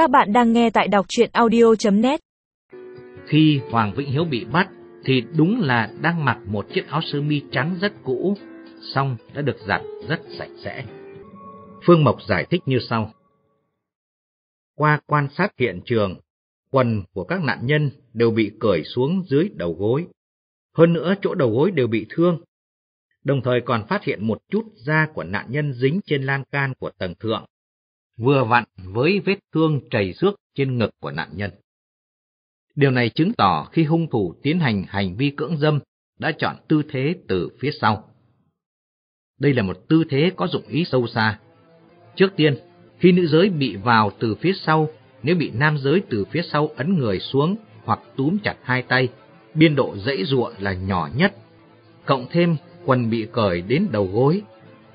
Các bạn đang nghe tại đọc chuyện audio.net Khi Hoàng Vĩnh Hiếu bị bắt thì đúng là đang mặc một chiếc áo sơ mi trắng rất cũ, xong đã được giặt rất sạch sẽ. Phương Mộc giải thích như sau. Qua quan sát hiện trường, quần của các nạn nhân đều bị cởi xuống dưới đầu gối. Hơn nữa chỗ đầu gối đều bị thương. Đồng thời còn phát hiện một chút da của nạn nhân dính trên lan can của tầng thượng, vừa vặn với vết thương chảy xước trên ngực của nạn nhân. Điều này chứng tỏ khi hung thủ tiến hành hành vi cưỡng dâm đã chọn tư thế từ phía sau. Đây là một tư thế có dụng ý sâu xa. Trước tiên, khi nữ giới bị vào từ phía sau, nếu bị nam giới từ phía sau ấn người xuống hoặc túm chặt hai tay, biên độ dãy ruộng là nhỏ nhất. Cộng thêm quần bị cởi đến đầu gối,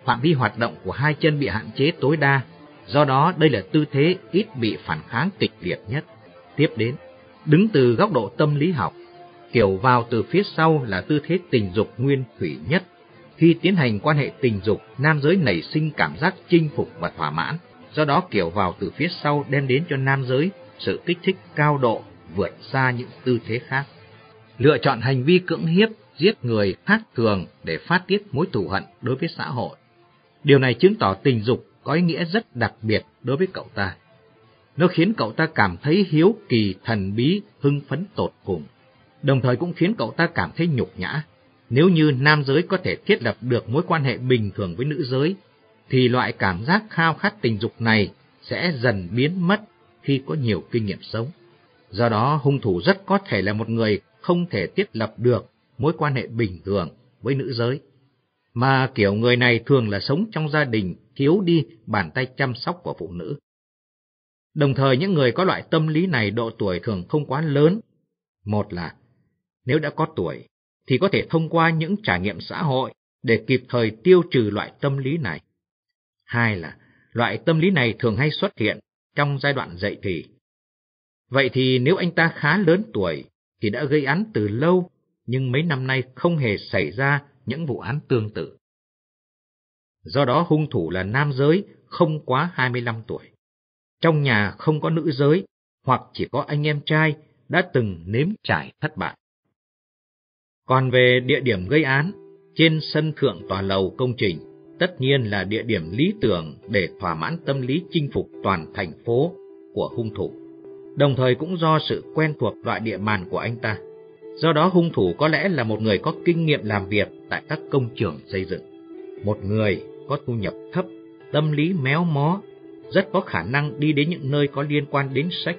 phạm vi hoạt động của hai chân bị hạn chế tối đa, do đó đây là tư thế ít bị phản kháng kịch liệt nhất. Tiếp đến, đứng từ góc độ tâm lý học, kiểu vào từ phía sau là tư thế tình dục nguyên thủy nhất. Khi tiến hành quan hệ tình dục, nam giới nảy sinh cảm giác chinh phục và thỏa mãn, do đó kiểu vào từ phía sau đem đến cho nam giới sự kích thích cao độ vượt xa những tư thế khác. Lựa chọn hành vi cưỡng hiếp, giết người khác thường để phát tiết mối thù hận đối với xã hội. Điều này chứng tỏ tình dục có ý nghĩa rất đặc biệt đối với cậu ta. Nó khiến cậu ta cảm thấy hiếu kỳ thần bí, hưng phấn tột cùng, đồng thời cũng khiến cậu ta cảm thấy nhục nhã. Nếu như nam giới có thể thiết lập được mối quan hệ bình thường với nữ giới, thì loại cảm giác khao khát tình dục này sẽ dần biến mất khi có nhiều kinh nghiệm sống. Do đó, hung thủ rất có thể là một người không thể thiết lập được mối quan hệ bình thường với nữ giới. Mà kiểu người này thường là sống trong gia đình thiếu đi bàn tay chăm sóc của phụ nữ. Đồng thời những người có loại tâm lý này độ tuổi thường không quá lớn. Một là, nếu đã có tuổi, thì có thể thông qua những trải nghiệm xã hội để kịp thời tiêu trừ loại tâm lý này. Hai là, loại tâm lý này thường hay xuất hiện trong giai đoạn dậy thì. Vậy thì nếu anh ta khá lớn tuổi thì đã gây án từ lâu, nhưng mấy năm nay không hề xảy ra những vụ án tương tự. Do đó hung thủ là nam giới không quá 25 tuổi. Trong nhà không có nữ giới hoặc chỉ có anh em trai đã từng nếm trải thất bại. Còn về địa điểm gây án, trên sân thượng tòa lầu công trình, tất nhiên là địa điểm lý tưởng để thỏa mãn tâm lý chinh phục toàn thành phố của hung thủ. Đồng thời cũng do sự quen thuộc loại địa bàn của anh ta. Do đó hung thủ có lẽ là một người có kinh nghiệm làm việc tại các công trường xây dựng. Một người có thu nhập thấp, tâm lý méo mó, rất có khả năng đi đến những nơi có liên quan đến sách.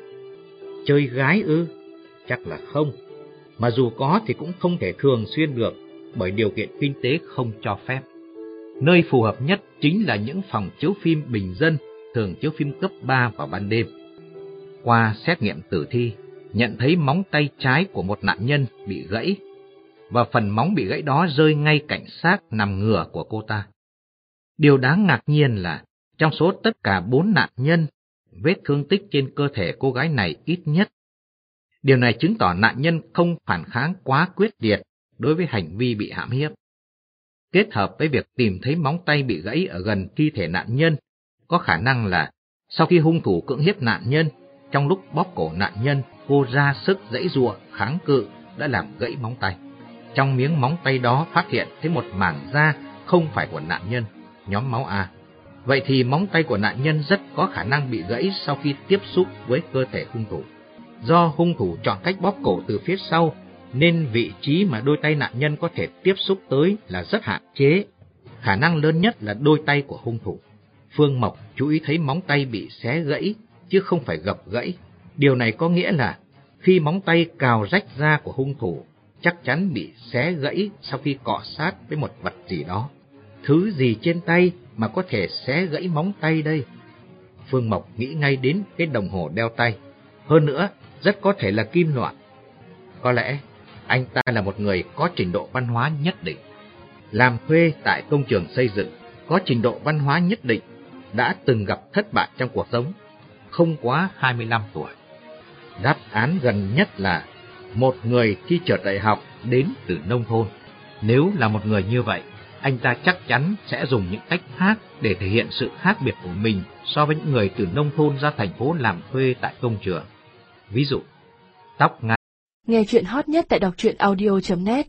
Chơi gái ư? Chắc là không. Mà dù có thì cũng không thể thường xuyên được bởi điều kiện kinh tế không cho phép. Nơi phù hợp nhất chính là những phòng chiếu phim bình dân, thường chiếu phim cấp 3 vào ban đêm. Qua xét nghiệm tử thi, nhận thấy móng tay trái của một nạn nhân bị gãy, và phần móng bị gãy đó rơi ngay cạnh xác nằm ngửa của cô ta. Điều đáng ngạc nhiên là, trong số tất cả bốn nạn nhân, vết thương tích trên cơ thể cô gái này ít nhất. Điều này chứng tỏ nạn nhân không phản kháng quá quyết liệt đối với hành vi bị hãm hiếp. Kết hợp với việc tìm thấy móng tay bị gãy ở gần thi thể nạn nhân, có khả năng là sau khi hung thủ cưỡng hiếp nạn nhân, trong lúc bóp cổ nạn nhân, cô ra sức dãy rùa kháng cự đã làm gãy móng tay. Trong miếng móng tay đó phát hiện thấy một mảng da không phải của nạn nhân, nhóm máu A. Vậy thì móng tay của nạn nhân rất có khả năng bị gãy sau khi tiếp xúc với cơ thể hung thủ. Do hung thủ chọn cách bóp cổ từ phía sau, nên vị trí mà đôi tay nạn nhân có thể tiếp xúc tới là rất hạn chế. Khả năng lớn nhất là đôi tay của hung thủ. Phương Mộc chú ý thấy móng tay bị xé gãy, chứ không phải gập gãy. Điều này có nghĩa là khi móng tay cào rách da của hung thủ, chắc chắn bị xé gãy sau khi cọ sát với một vật gì đó. Thứ gì trên tay mà có thể xé gãy móng tay đây? Phương Mộc nghĩ ngay đến cái đồng hồ đeo tay. Hơn nữa, rất có thể là kim loại. Có lẽ anh ta là một người có trình độ văn hóa nhất định. Làm thuê tại công trường xây dựng, có trình độ văn hóa nhất định, đã từng gặp thất bại trong cuộc sống, không quá 25 tuổi. Đáp án gần nhất là một người khi trở đại học đến từ nông thôn. Nếu là một người như vậy, anh ta chắc chắn sẽ dùng những cách khác để thể hiện sự khác biệt của mình so với những người từ nông thôn ra thành phố làm thuê tại công trường. Ví dụ, tóc ngắn. Nghe chuyện hot nhất tại đọc truyện audio.net